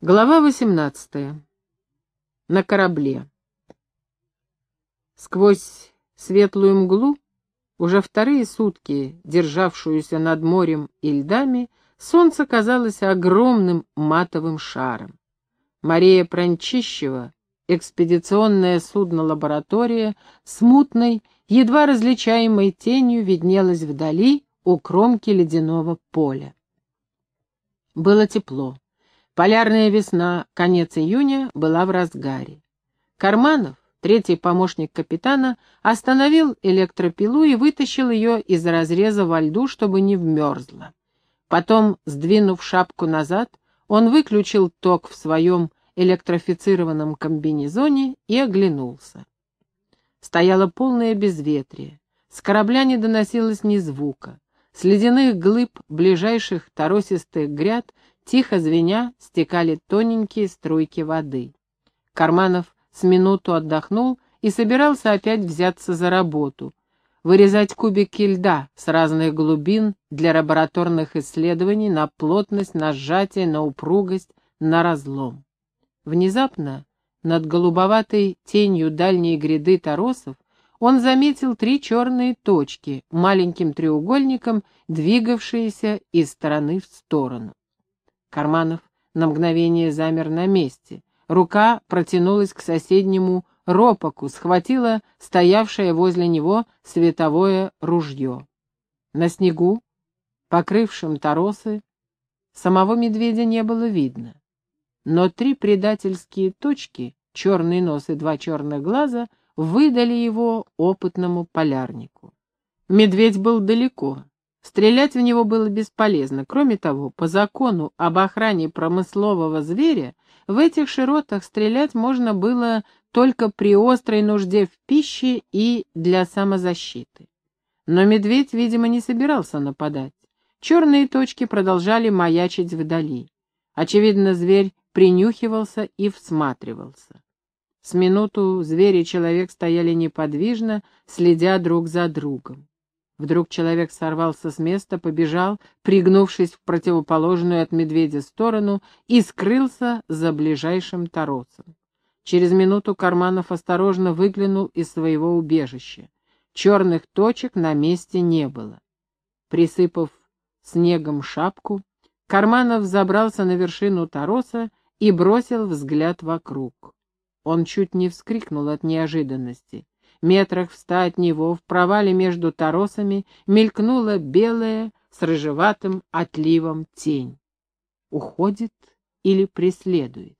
Глава 18. На корабле. Сквозь светлую мглу, уже вторые сутки державшуюся над морем и льдами, солнце казалось огромным матовым шаром. Мария Пранчищева, экспедиционное судно-лаборатория, смутной, едва различаемой тенью виднелась вдали у кромки ледяного поля. Было тепло. Полярная весна, конец июня, была в разгаре. Карманов, третий помощник капитана, остановил электропилу и вытащил ее из разреза во льду, чтобы не вмерзла. Потом, сдвинув шапку назад, он выключил ток в своем электрифицированном комбинезоне и оглянулся. Стояло полное безветрие. С корабля не доносилось ни звука. С ледяных глыб ближайших торосистых гряд Тихо звеня стекали тоненькие струйки воды. Карманов с минуту отдохнул и собирался опять взяться за работу, вырезать кубики льда с разных глубин для лабораторных исследований на плотность, на сжатие, на упругость, на разлом. Внезапно над голубоватой тенью дальней гряды торосов он заметил три черные точки, маленьким треугольником, двигавшиеся из стороны в сторону. Карманов на мгновение замер на месте. Рука протянулась к соседнему ропоку, схватила стоявшее возле него световое ружье. На снегу, покрывшем торосы, самого медведя не было видно. Но три предательские точки, черный нос и два черных глаза, выдали его опытному полярнику. Медведь был далеко, Стрелять в него было бесполезно. Кроме того, по закону об охране промыслового зверя, в этих широтах стрелять можно было только при острой нужде в пище и для самозащиты. Но медведь, видимо, не собирался нападать. Черные точки продолжали маячить вдали. Очевидно, зверь принюхивался и всматривался. С минуту зверь и человек стояли неподвижно, следя друг за другом. Вдруг человек сорвался с места, побежал, пригнувшись в противоположную от медведя сторону, и скрылся за ближайшим торосом. Через минуту Карманов осторожно выглянул из своего убежища. Черных точек на месте не было. Присыпав снегом шапку, Карманов забрался на вершину тороса и бросил взгляд вокруг. Он чуть не вскрикнул от неожиданности метрах в ста от него, в провале между торосами, мелькнула белая с рыжеватым отливом тень. Уходит или преследует?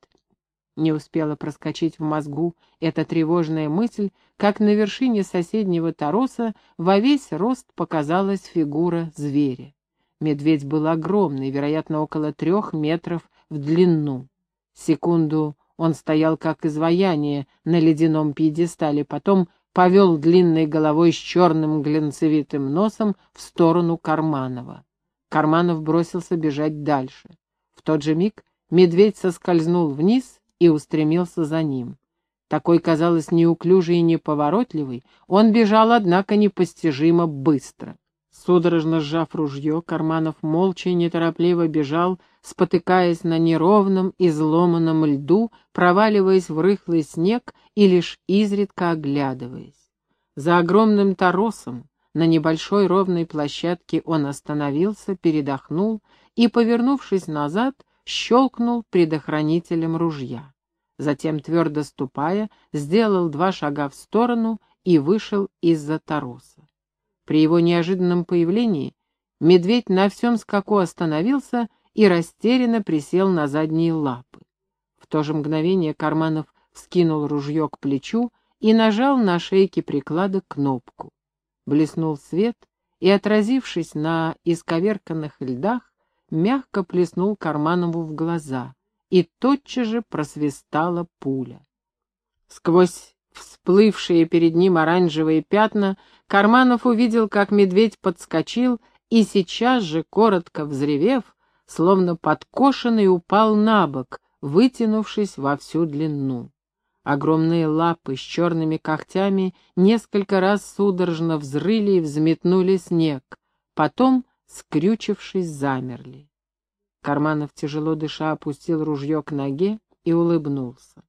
Не успела проскочить в мозгу эта тревожная мысль, как на вершине соседнего тороса во весь рост показалась фигура зверя. Медведь был огромный, вероятно, около трех метров в длину. Секунду он стоял как изваяние на ледяном пьедестале, потом повел длинной головой с черным глянцевитым носом в сторону Карманова. Карманов бросился бежать дальше. В тот же миг медведь соскользнул вниз и устремился за ним. Такой, казалось, неуклюжий и неповоротливый, он бежал, однако, непостижимо быстро. Судорожно сжав ружье, Карманов молча и неторопливо бежал, спотыкаясь на неровном, изломанном льду, проваливаясь в рыхлый снег и лишь изредка оглядываясь. За огромным торосом на небольшой ровной площадке он остановился, передохнул и, повернувшись назад, щелкнул предохранителем ружья. Затем, твердо ступая, сделал два шага в сторону и вышел из-за тороса. При его неожиданном появлении медведь на всем скаку остановился и растерянно присел на задние лапы. В то же мгновение Карманов вскинул ружье к плечу и нажал на шейке приклада кнопку. Блеснул свет и, отразившись на исковерканных льдах, мягко плеснул Карманову в глаза, и тотчас же просвистала пуля. Сквозь всплывшие перед ним оранжевые пятна, Карманов увидел, как медведь подскочил и сейчас же, коротко взревев, словно подкошенный, упал на бок, вытянувшись во всю длину. Огромные лапы с черными когтями несколько раз судорожно взрыли и взметнули снег, потом, скрючившись, замерли. Карманов, тяжело дыша, опустил ружье к ноге и улыбнулся.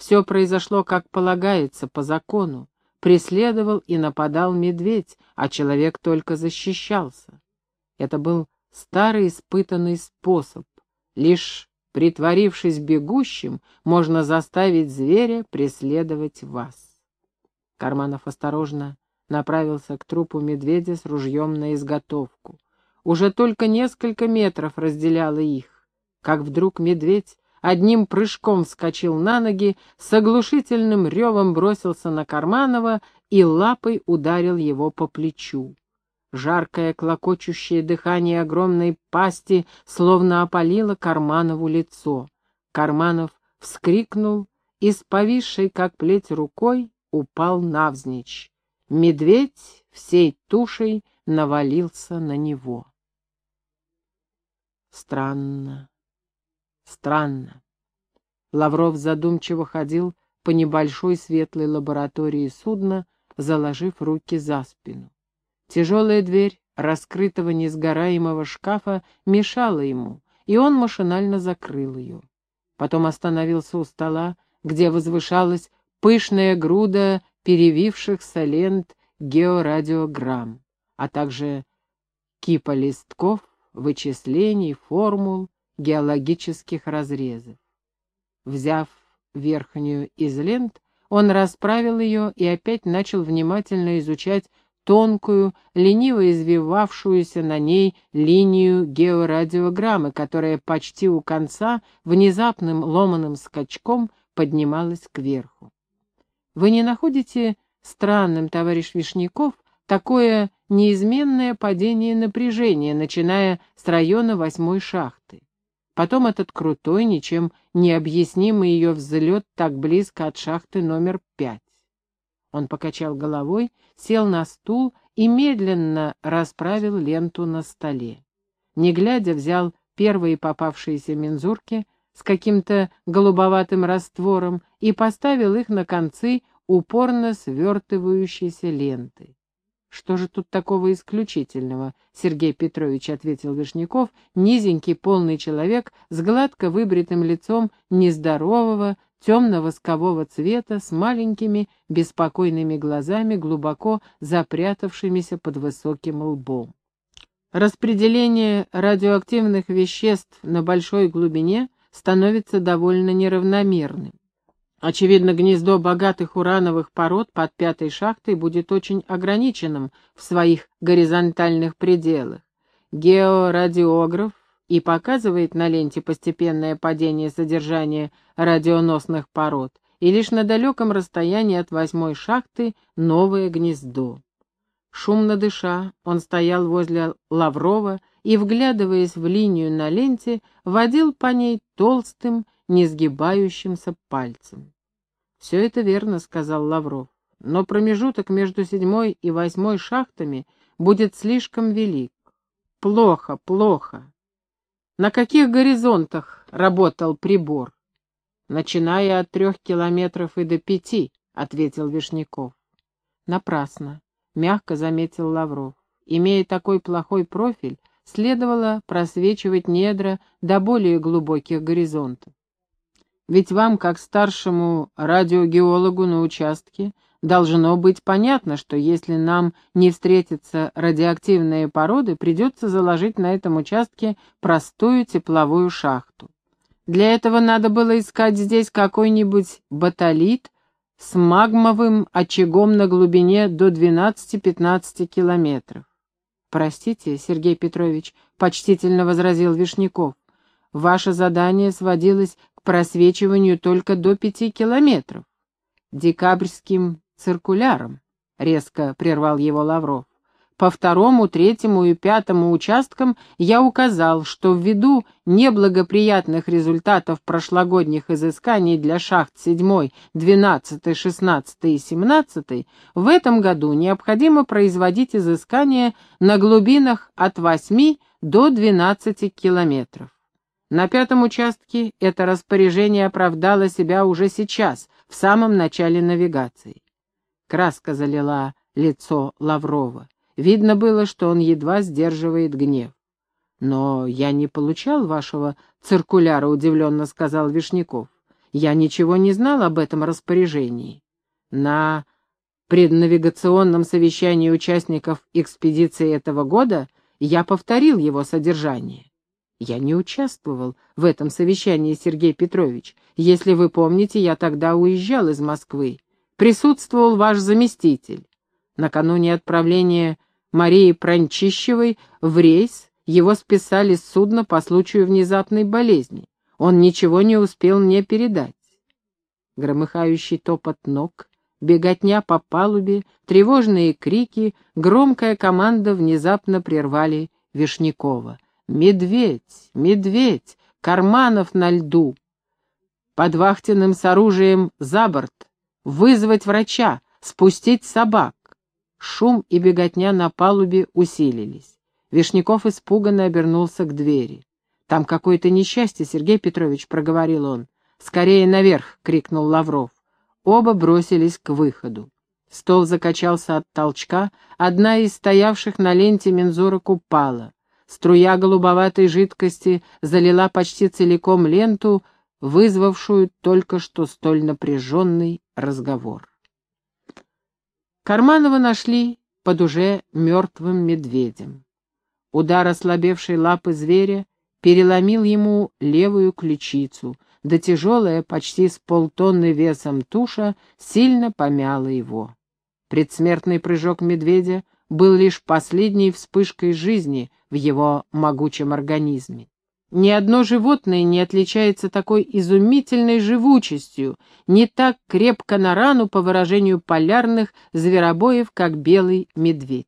Все произошло, как полагается, по закону. Преследовал и нападал медведь, а человек только защищался. Это был старый испытанный способ. Лишь притворившись бегущим, можно заставить зверя преследовать вас. Карманов осторожно направился к трупу медведя с ружьем на изготовку. Уже только несколько метров разделяло их, как вдруг медведь одним прыжком вскочил на ноги, с оглушительным ревом бросился на Карманова и лапой ударил его по плечу. Жаркое клокочущее дыхание огромной пасти словно опалило Карманову лицо. Карманов вскрикнул и с повисшей, как плеть, рукой упал навзничь. Медведь всей тушей навалился на него. Странно, странно. Лавров задумчиво ходил по небольшой светлой лаборатории судна, заложив руки за спину. Тяжелая дверь раскрытого несгораемого шкафа мешала ему, и он машинально закрыл ее. Потом остановился у стола, где возвышалась пышная груда перевившихся лент георадиограмм, а также кипа листков, вычислений, формул, геологических разрезов. Взяв верхнюю из лент, он расправил ее и опять начал внимательно изучать тонкую, лениво извивавшуюся на ней линию георадиограммы, которая почти у конца внезапным ломаным скачком поднималась кверху. Вы не находите странным, товарищ Вишняков, такое неизменное падение напряжения, начиная с района восьмой шахты? Потом этот крутой, ничем не объяснимый ее взлет так близко от шахты номер пять. Он покачал головой, сел на стул и медленно расправил ленту на столе. Не глядя, взял первые попавшиеся мензурки с каким-то голубоватым раствором и поставил их на концы упорно свертывающейся ленты. «Что же тут такого исключительного?» — Сергей Петрович ответил Вишняков, низенький полный человек с гладко выбритым лицом нездорового, темно-воскового цвета, с маленькими беспокойными глазами, глубоко запрятавшимися под высоким лбом. Распределение радиоактивных веществ на большой глубине становится довольно неравномерным. Очевидно, гнездо богатых урановых пород под пятой шахтой будет очень ограниченным в своих горизонтальных пределах. Георадиограф и показывает на ленте постепенное падение содержания радионосных пород, и лишь на далеком расстоянии от восьмой шахты новое гнездо. Шумно дыша, он стоял возле Лаврова и, вглядываясь в линию на ленте, водил по ней толстым, несгибающимся пальцем. «Все это верно», — сказал Лавров, — «но промежуток между седьмой и восьмой шахтами будет слишком велик. Плохо, плохо. На каких горизонтах работал прибор? Начиная от трех километров и до пяти, ответил Вишняков. Напрасно, мягко заметил Лавров. Имея такой плохой профиль, следовало просвечивать недра до более глубоких горизонтов. Ведь вам, как старшему радиогеологу на участке, Должно быть понятно, что если нам не встретятся радиоактивные породы, придется заложить на этом участке простую тепловую шахту. Для этого надо было искать здесь какой-нибудь батолит с магмовым очагом на глубине до 12-15 километров. «Простите, Сергей Петрович», — почтительно возразил Вишняков, «ваше задание сводилось к просвечиванию только до пяти километров. Декабрьским циркуляром», — резко прервал его Лавров. По второму, третьему и пятому участкам я указал, что ввиду неблагоприятных результатов прошлогодних изысканий для шахт 7, 12, 16 и 17 в этом году необходимо производить изыскания на глубинах от 8 до 12 километров. На пятом участке это распоряжение оправдало себя уже сейчас, в самом начале навигации. Краска залила лицо Лаврова. Видно было, что он едва сдерживает гнев. «Но я не получал вашего циркуляра», — удивленно сказал Вишняков. «Я ничего не знал об этом распоряжении». На преднавигационном совещании участников экспедиции этого года я повторил его содержание. Я не участвовал в этом совещании, Сергей Петрович. Если вы помните, я тогда уезжал из Москвы. Присутствовал ваш заместитель. Накануне отправления Марии Пранчищевой в рейс его списали с судна по случаю внезапной болезни. Он ничего не успел мне передать. Громыхающий топот ног, беготня по палубе, тревожные крики, громкая команда внезапно прервали Вишнякова. «Медведь! Медведь! Карманов на льду!» Под вахтенным с оружием за борт! Вызвать врача! Спустить собак! Шум и беготня на палубе усилились. Вишняков испуганно обернулся к двери. «Там какое-то несчастье, Сергей Петрович», — проговорил он. «Скорее наверх!» — крикнул Лавров. Оба бросились к выходу. Стол закачался от толчка, одна из стоявших на ленте мензурок упала. Струя голубоватой жидкости залила почти целиком ленту, вызвавшую только что столь напряженный разговор. Карманова нашли под уже мертвым медведем. Удар ослабевшей лапы зверя переломил ему левую ключицу, да тяжелая, почти с полтонны весом туша, сильно помяла его. Предсмертный прыжок медведя был лишь последней вспышкой жизни в его могучем организме. Ни одно животное не отличается такой изумительной живучестью, не так крепко на рану, по выражению полярных зверобоев, как белый медведь.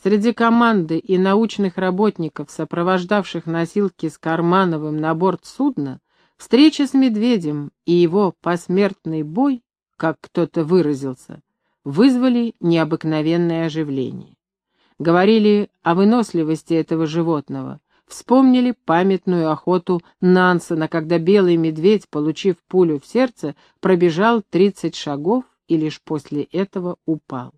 Среди команды и научных работников, сопровождавших носилки с Кармановым на борт судна, встреча с медведем и его посмертный бой, как кто-то выразился, вызвали необыкновенное оживление. Говорили о выносливости этого животного, вспомнили памятную охоту Нансена, когда белый медведь, получив пулю в сердце, пробежал тридцать шагов и лишь после этого упал.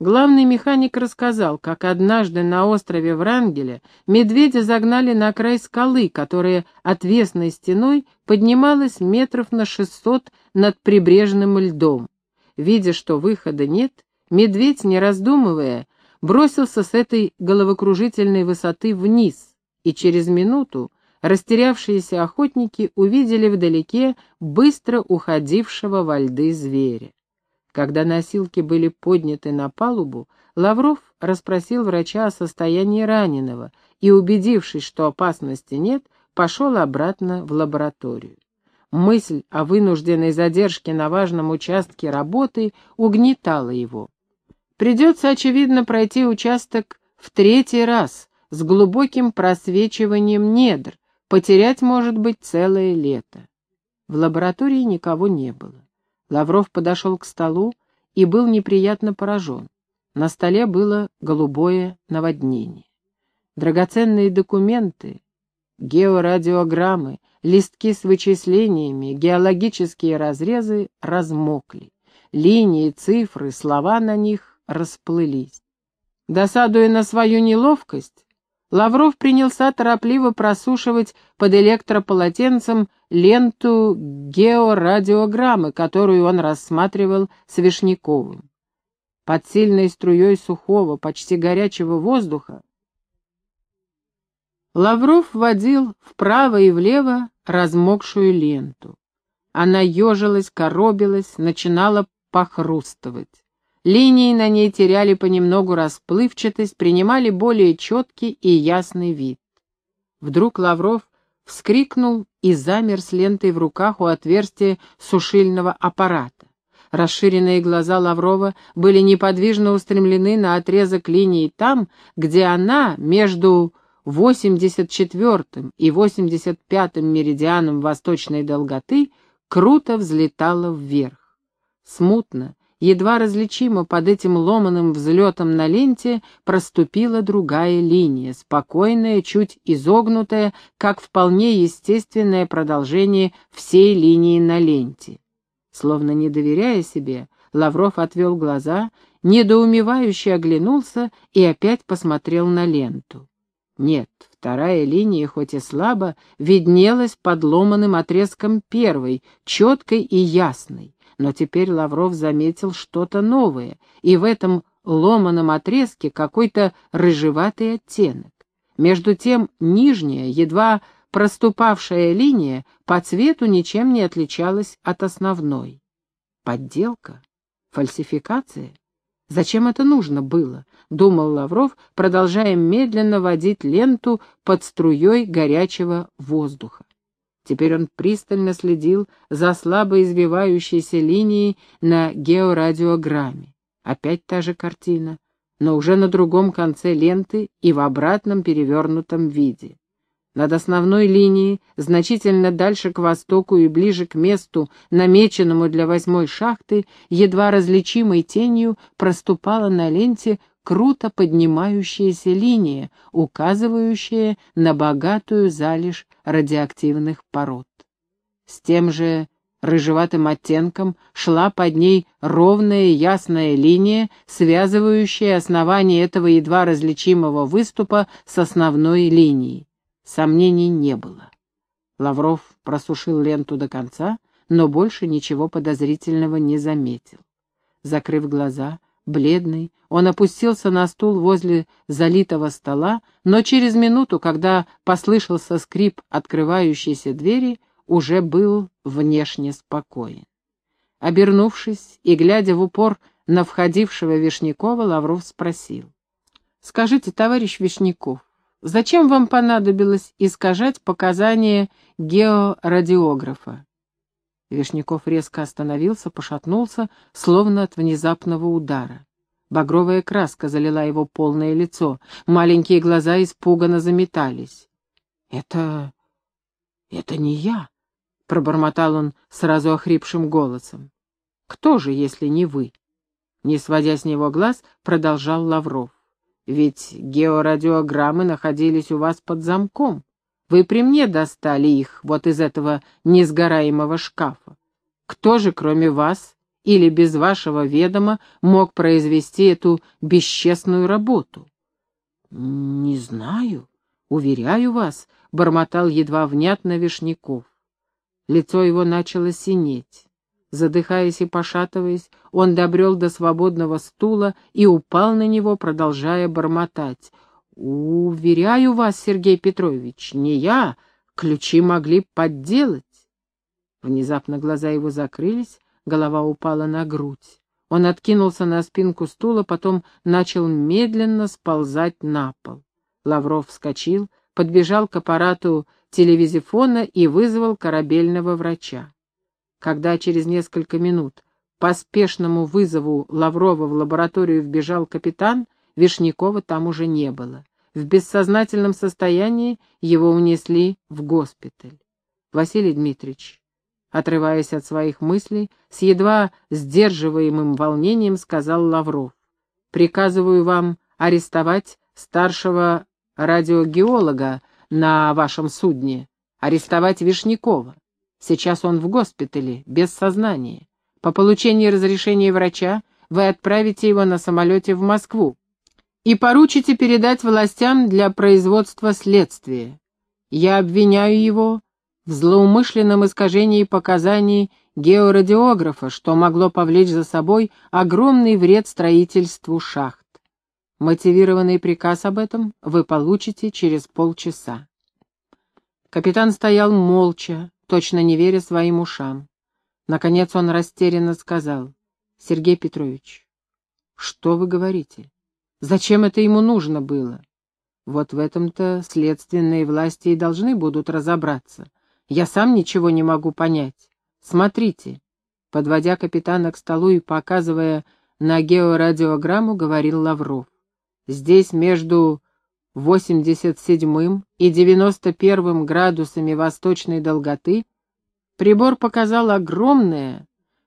Главный механик рассказал, как однажды на острове Врангеля медведя загнали на край скалы, которая отвесной стеной поднималась метров на шестьсот над прибрежным льдом. Видя, что выхода нет, медведь, не раздумывая, бросился с этой головокружительной высоты вниз, и через минуту растерявшиеся охотники увидели вдалеке быстро уходившего во льды зверя. Когда носилки были подняты на палубу, Лавров расспросил врача о состоянии раненого и, убедившись, что опасности нет, пошел обратно в лабораторию. Мысль о вынужденной задержке на важном участке работы угнетала его. Придется, очевидно, пройти участок в третий раз, с глубоким просвечиванием недр, потерять, может быть, целое лето. В лаборатории никого не было. Лавров подошел к столу и был неприятно поражен. На столе было голубое наводнение. Драгоценные документы, георадиограммы, листки с вычислениями, геологические разрезы размокли. Линии, цифры, слова на них расплылись. Досадуя на свою неловкость, Лавров принялся торопливо просушивать под электрополотенцем ленту георадиограммы, которую он рассматривал с Вишняковым. Под сильной струей сухого, почти горячего воздуха Лавров водил вправо и влево размокшую ленту. Она ежилась, коробилась, начинала похрустывать. Линии на ней теряли понемногу расплывчатость, принимали более четкий и ясный вид. Вдруг Лавров вскрикнул и замер с лентой в руках у отверстия сушильного аппарата. Расширенные глаза Лаврова были неподвижно устремлены на отрезок линии там, где она между 84 и 85 меридианом восточной долготы круто взлетала вверх. Смутно, едва различимо под этим ломаным взлетом на ленте проступила другая линия, спокойная, чуть изогнутая, как вполне естественное продолжение всей линии на ленте. Словно не доверяя себе, Лавров отвел глаза, недоумевающе оглянулся и опять посмотрел на ленту. Нет, Вторая линия, хоть и слабо, виднелась под ломаным отрезком первой, четкой и ясной. Но теперь Лавров заметил что-то новое, и в этом ломаном отрезке какой-то рыжеватый оттенок. Между тем нижняя, едва проступавшая линия по цвету ничем не отличалась от основной. Подделка? Фальсификация? Зачем это нужно было? Думал Лавров, продолжая медленно водить ленту под струей горячего воздуха. Теперь он пристально следил за слабо извивающейся линией на георадиограмме. Опять та же картина, но уже на другом конце ленты и в обратном перевернутом виде. Над основной линией, значительно дальше к востоку и ближе к месту, намеченному для восьмой шахты, едва различимой тенью проступала на ленте круто поднимающаяся линия, указывающая на богатую залежь радиоактивных пород. С тем же рыжеватым оттенком шла под ней ровная ясная линия, связывающая основание этого едва различимого выступа с основной линией. Сомнений не было. Лавров просушил ленту до конца, но больше ничего подозрительного не заметил. Закрыв глаза, бледный, он опустился на стул возле залитого стола, но через минуту, когда послышался скрип открывающейся двери, уже был внешне спокоен. Обернувшись и глядя в упор на входившего Вишнякова, Лавров спросил. «Скажите, товарищ Вишняков, Зачем вам понадобилось искажать показания георадиографа?» Вишняков резко остановился, пошатнулся, словно от внезапного удара. Багровая краска залила его полное лицо, маленькие глаза испуганно заметались. «Это... это не я», — пробормотал он сразу охрипшим голосом. «Кто же, если не вы?» Не сводя с него глаз, продолжал Лавров. Ведь георадиограммы находились у вас под замком. Вы при мне достали их вот из этого несгораемого шкафа. Кто же, кроме вас или без вашего ведома, мог произвести эту бесчестную работу? — Не знаю, уверяю вас, — бормотал едва внятно Вишняков. Лицо его начало синеть. Задыхаясь и пошатываясь, он добрел до свободного стула и упал на него, продолжая бормотать. «Уверяю вас, Сергей Петрович, не я. Ключи могли подделать». Внезапно глаза его закрылись, голова упала на грудь. Он откинулся на спинку стула, потом начал медленно сползать на пол. Лавров вскочил, подбежал к аппарату телевизифона и вызвал корабельного врача. Когда через несколько минут по спешному вызову Лаврова в лабораторию вбежал капитан, Вишнякова там уже не было. В бессознательном состоянии его унесли в госпиталь. Василий Дмитриевич, отрываясь от своих мыслей, с едва сдерживаемым волнением сказал Лавров. «Приказываю вам арестовать старшего радиогеолога на вашем судне, арестовать Вишнякова. Сейчас он в госпитале, без сознания. По получении разрешения врача вы отправите его на самолете в Москву и поручите передать властям для производства следствия. Я обвиняю его в злоумышленном искажении показаний георадиографа, что могло повлечь за собой огромный вред строительству шахт. Мотивированный приказ об этом вы получите через полчаса. Капитан стоял молча, точно не веря своим ушам. Наконец он растерянно сказал, «Сергей Петрович, что вы говорите? Зачем это ему нужно было?» Вот в этом-то следственные власти и должны будут разобраться. Я сам ничего не могу понять. Смотрите. Подводя капитана к столу и показывая на георадиограмму, говорил Лавров. Здесь между 87 и 91 градусами восточной долготы прибор показал огромное,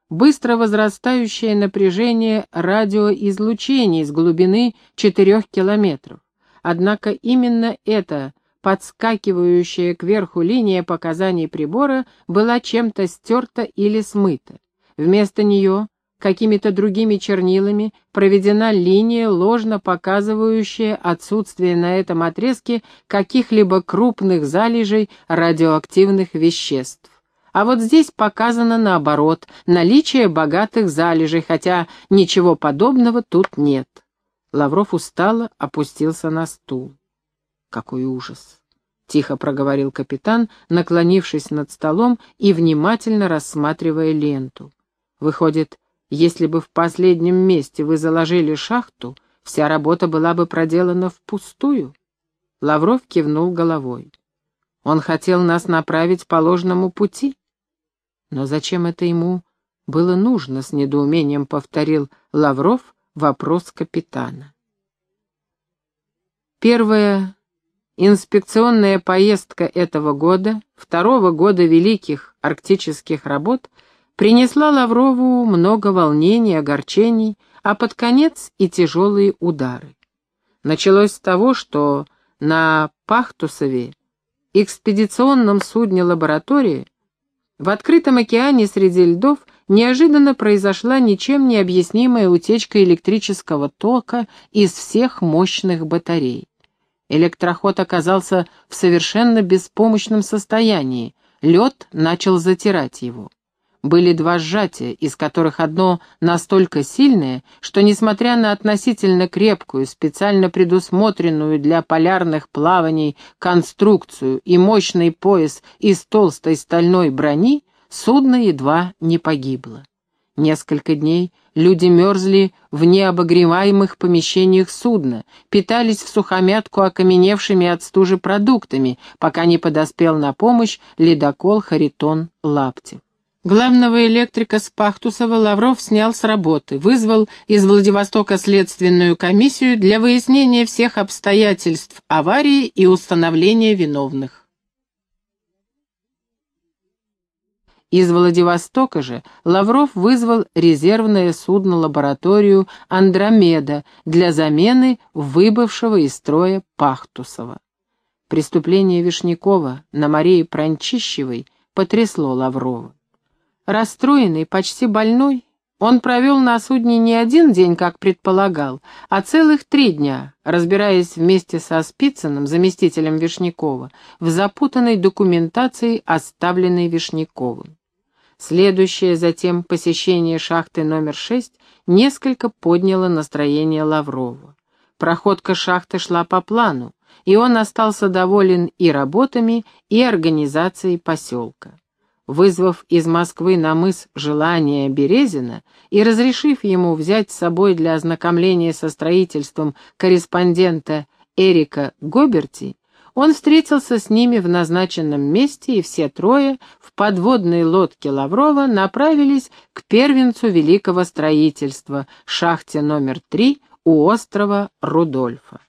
быстро возрастающее напряжение радиоизлучений с глубины 4 километров. Однако именно эта подскакивающая кверху линия показаний прибора была чем-то стерта или смыта. Вместо нее какими-то другими чернилами проведена линия, ложно показывающая отсутствие на этом отрезке каких-либо крупных залежей радиоактивных веществ. А вот здесь показано наоборот, наличие богатых залежей, хотя ничего подобного тут нет. Лавров устало опустился на стул. Какой ужас! Тихо проговорил капитан, наклонившись над столом и внимательно рассматривая ленту. Выходит, если бы в последнем месте вы заложили шахту, вся работа была бы проделана впустую. Лавров кивнул головой. Он хотел нас направить по ложному пути. Но зачем это ему было нужно, с недоумением повторил Лавров вопрос капитана. Первая инспекционная поездка этого года, второго года великих арктических работ, принесла Лаврову много волнений, огорчений, а под конец и тяжелые удары. Началось с того, что на Пахтусове, экспедиционном судне лаборатории, в открытом океане среди льдов неожиданно произошла ничем не объяснимая утечка электрического тока из всех мощных батарей. Электроход оказался в совершенно беспомощном состоянии, лед начал затирать его. Были два сжатия, из которых одно настолько сильное, что, несмотря на относительно крепкую, специально предусмотренную для полярных плаваний конструкцию и мощный пояс из толстой стальной брони, судно едва не погибло. Несколько дней люди мерзли в необогреваемых помещениях судна, питались в сухомятку окаменевшими от стужи продуктами, пока не подоспел на помощь ледокол Харитон Лаптев. Главного электрика Спахтусова Лавров снял с работы, вызвал из Владивостока следственную комиссию для выяснения всех обстоятельств аварии и установления виновных. Из Владивостока же Лавров вызвал резервное судно-лабораторию «Андромеда» для замены выбывшего из строя Пахтусова. Преступление Вишнякова на Марии Пранчищевой потрясло Лаврова. Расстроенный, почти больной, он провел на судне не один день, как предполагал, а целых три дня, разбираясь вместе со Спицыным, заместителем Вишнякова, в запутанной документации, оставленной Вишняковым. Следующее затем посещение шахты номер шесть несколько подняло настроение Лаврова. Проходка шахты шла по плану, и он остался доволен и работами, и организацией поселка. Вызвав из Москвы на мыс желание Березина и разрешив ему взять с собой для ознакомления со строительством корреспондента Эрика Гоберти, он встретился с ними в назначенном месте, и все трое в подводной лодке Лаврова направились к первенцу великого строительства, шахте номер три у острова Рудольфа.